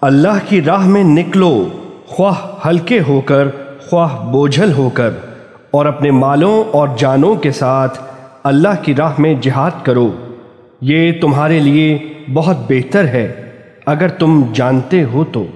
اللہ کی راہ میں نکلو، خواہ ہلکے ہو کر خواہ بوجھل ہو کر اور اپنے مالوں اور جانوں کے ساتھ اللہ کی راہ میں جہاد کرو۔ یہ تمہارے لیے بہت بہتر ہے، اگر تم جانتے ہو تو۔